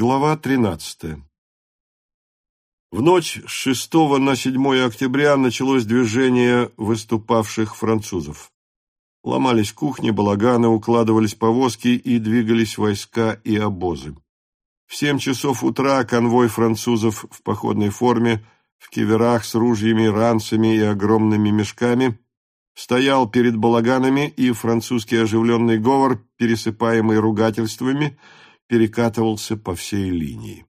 Глава 13. В ночь с 6 на 7 октября началось движение выступавших французов. Ломались кухни, балаганы, укладывались повозки и двигались войска и обозы. В семь часов утра конвой французов в походной форме, в киверах с ружьями, ранцами и огромными мешками, стоял перед балаганами, и французский оживленный говор, пересыпаемый ругательствами, перекатывался по всей линии.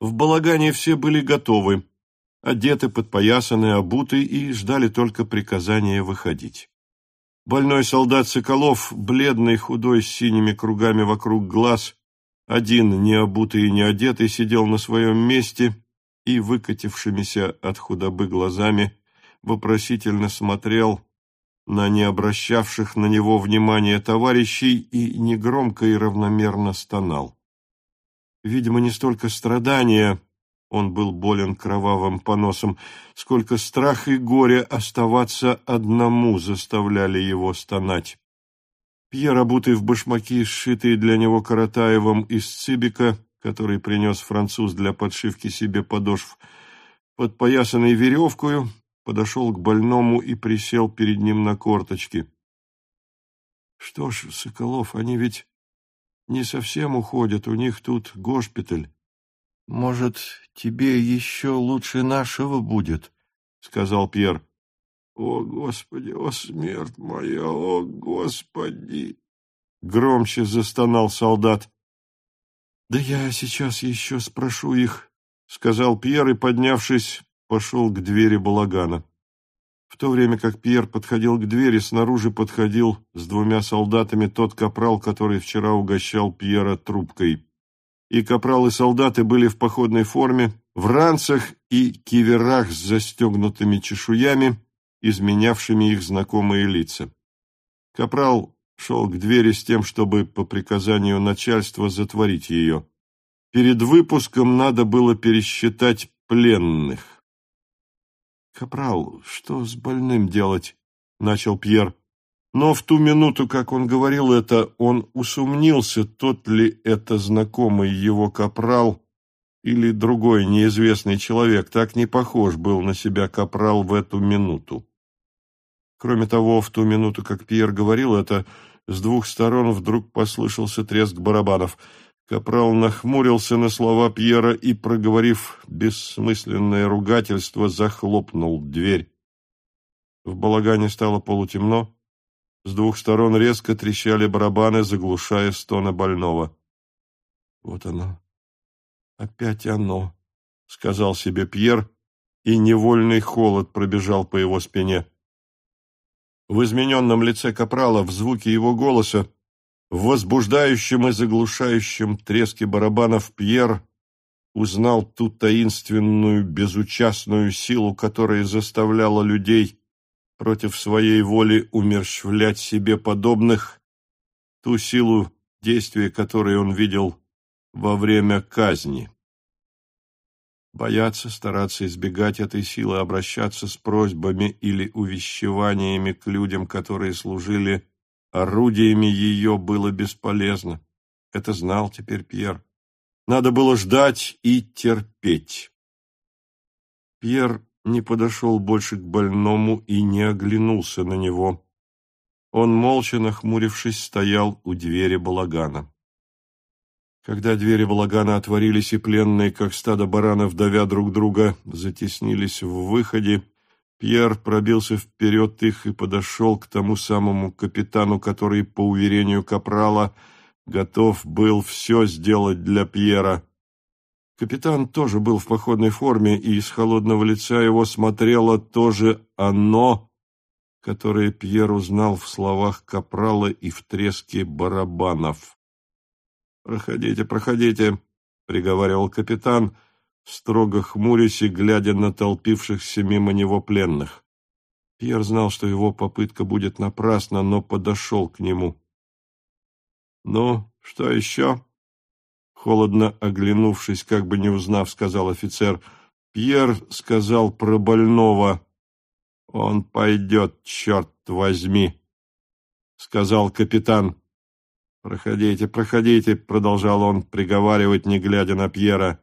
В балагане все были готовы, одеты, подпоясаны, обуты и ждали только приказания выходить. Больной солдат Соколов, бледный, худой, с синими кругами вокруг глаз, один, не обутый и не одетый, сидел на своем месте и, выкатившимися от худобы глазами, вопросительно смотрел на не обращавших на него внимания товарищей и негромко и равномерно стонал. Видимо, не столько страдания, он был болен кровавым поносом, сколько страх и горе оставаться одному заставляли его стонать. Пьер, обутый в башмаки, сшитые для него Каратаевым из цибика, который принес француз для подшивки себе подошв, подпоясанный веревкою, подошел к больному и присел перед ним на корточки. — Что ж, Соколов, они ведь не совсем уходят, у них тут госпиталь. Может, тебе еще лучше нашего будет, — сказал Пьер. — О, Господи, о, смерть моя, о, Господи! Громче застонал солдат. — Да я сейчас еще спрошу их, — сказал Пьер и, поднявшись, пошел к двери балагана. В то время как Пьер подходил к двери, снаружи подходил с двумя солдатами тот капрал, который вчера угощал Пьера трубкой. И капрал и солдаты были в походной форме, в ранцах и киверах с застегнутыми чешуями, изменявшими их знакомые лица. Капрал шел к двери с тем, чтобы по приказанию начальства затворить ее. Перед выпуском надо было пересчитать пленных. «Капрал, что с больным делать?» — начал Пьер. Но в ту минуту, как он говорил это, он усомнился, тот ли это знакомый его капрал или другой неизвестный человек. Так не похож был на себя капрал в эту минуту. Кроме того, в ту минуту, как Пьер говорил это, с двух сторон вдруг послышался треск барабанов — Капрал нахмурился на слова Пьера и, проговорив бессмысленное ругательство, захлопнул дверь. В балагане стало полутемно. С двух сторон резко трещали барабаны, заглушая стоны больного. «Вот оно, опять оно», — сказал себе Пьер, и невольный холод пробежал по его спине. В измененном лице Капрала, в звуке его голоса, в возбуждающем и заглушающем треске барабанов Пьер узнал ту таинственную, безучастную силу, которая заставляла людей против своей воли умерщвлять себе подобных, ту силу, действия которой он видел во время казни. Бояться, стараться избегать этой силы, обращаться с просьбами или увещеваниями к людям, которые служили Орудиями ее было бесполезно. Это знал теперь Пьер. Надо было ждать и терпеть. Пьер не подошел больше к больному и не оглянулся на него. Он, молча нахмурившись, стоял у двери балагана. Когда двери балагана отворились, и пленные, как стадо баранов, давя друг друга, затеснились в выходе, Пьер пробился вперед их и подошел к тому самому капитану, который, по уверению Капрала, готов был все сделать для Пьера. Капитан тоже был в походной форме, и из холодного лица его смотрело тоже оно, которое Пьер узнал в словах Капрала и в треске барабанов. «Проходите, проходите», — приговаривал капитан, — строго хмурясь и глядя на толпившихся мимо него пленных. Пьер знал, что его попытка будет напрасна, но подошел к нему. «Ну, что еще?» Холодно оглянувшись, как бы не узнав, сказал офицер. «Пьер сказал про больного. Он пойдет, черт возьми!» Сказал капитан. «Проходите, проходите», — продолжал он приговаривать, не глядя на Пьера.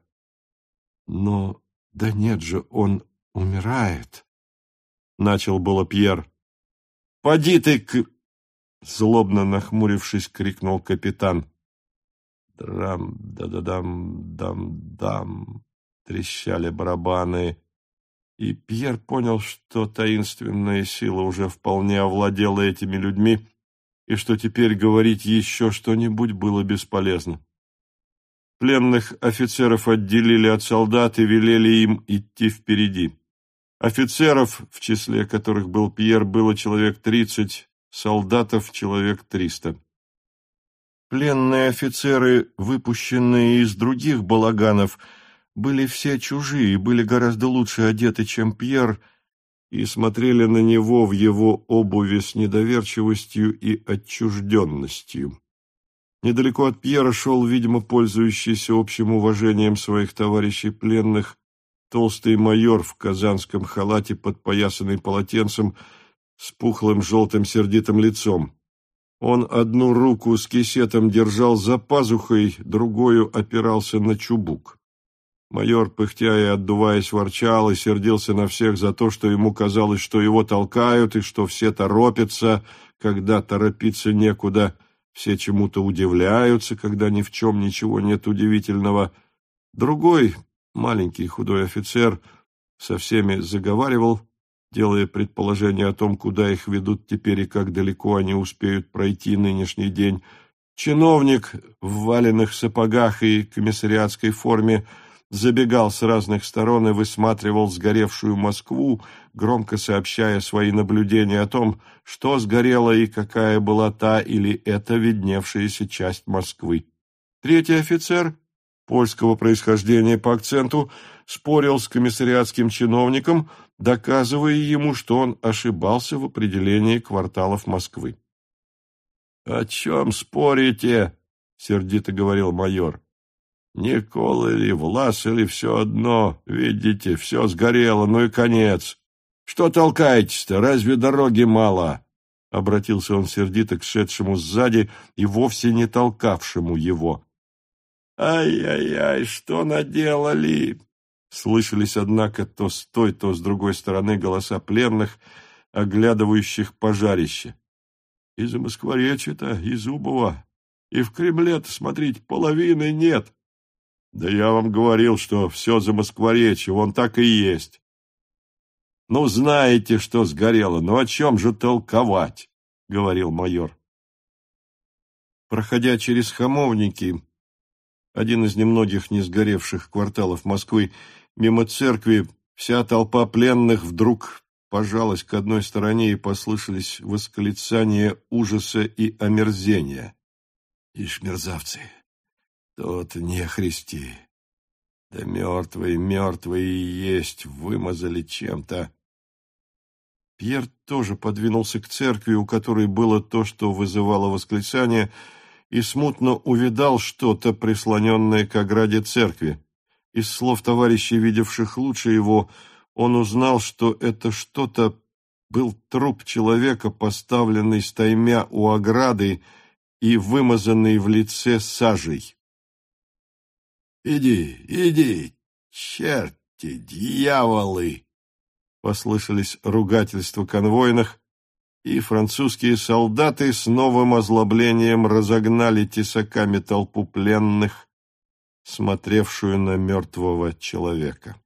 «Но да нет же, он умирает», — начал было Пьер. «Поди ты к...» — злобно нахмурившись, крикнул капитан. Драм, да-да-дам, дам-дам, трещали барабаны, и Пьер понял, что таинственная сила уже вполне овладела этими людьми, и что теперь говорить еще что-нибудь было бесполезно. Пленных офицеров отделили от солдат и велели им идти впереди. Офицеров, в числе которых был Пьер, было человек тридцать, солдатов человек триста. Пленные офицеры, выпущенные из других балаганов, были все чужие, были гораздо лучше одеты, чем Пьер, и смотрели на него в его обуви с недоверчивостью и отчужденностью. Недалеко от Пьера шел, видимо, пользующийся общим уважением своих товарищей пленных, толстый майор в казанском халате, подпоясанный полотенцем, с пухлым желтым сердитым лицом. Он одну руку с кисетом держал за пазухой, другую опирался на чубук. Майор, пыхтя и отдуваясь, ворчал и сердился на всех за то, что ему казалось, что его толкают и что все торопятся, когда торопиться некуда, все чему-то удивляются, когда ни в чем ничего нет удивительного. Другой, маленький худой офицер, со всеми заговаривал, делая предположение о том, куда их ведут теперь и как далеко они успеют пройти нынешний день. Чиновник в валенных сапогах и комиссариатской форме забегал с разных сторон и высматривал сгоревшую Москву, громко сообщая свои наблюдения о том, что сгорело и какая была та или эта видневшаяся часть Москвы. Третий офицер, польского происхождения по акценту, спорил с комиссариатским чиновником, доказывая ему, что он ошибался в определении кварталов Москвы. — О чем спорите? — сердито говорил майор. — Никола или Влас или все одно. Видите, все сгорело, ну и конец. Что толкаетесь-то? Разве дороги мало? Обратился он сердито к шедшему сзади и вовсе не толкавшему его. «Ай-яй-яй, что наделали?» Слышались, однако, то с той, то с другой стороны голоса пленных, оглядывающих пожарище. Из Москворечья-то, из Зубова, и в Кремле-то, смотрите, половины нет. Да я вам говорил, что все за Москворечье, вон так и есть. Ну, знаете, что сгорело, но о чем же толковать, — говорил майор. Проходя через Хамовники, один из немногих не сгоревших кварталов Москвы, Мимо церкви вся толпа пленных вдруг пожалась к одной стороне и послышались восклицания ужаса и омерзения. Ишь, мерзавцы, тот не христи. Да мертвые, мертвые есть, вымазали чем-то. Пьер тоже подвинулся к церкви, у которой было то, что вызывало восклицание, и смутно увидал что-то, прислоненное к ограде церкви. Из слов товарищей, видевших лучше его, он узнал, что это что-то был труп человека, поставленный стаймя у ограды и вымазанный в лице сажей. «Иди, иди, черти, дьяволы!» Послышались ругательства конвойных, и французские солдаты с новым озлоблением разогнали тесаками толпу пленных, смотревшую на мертвого человека.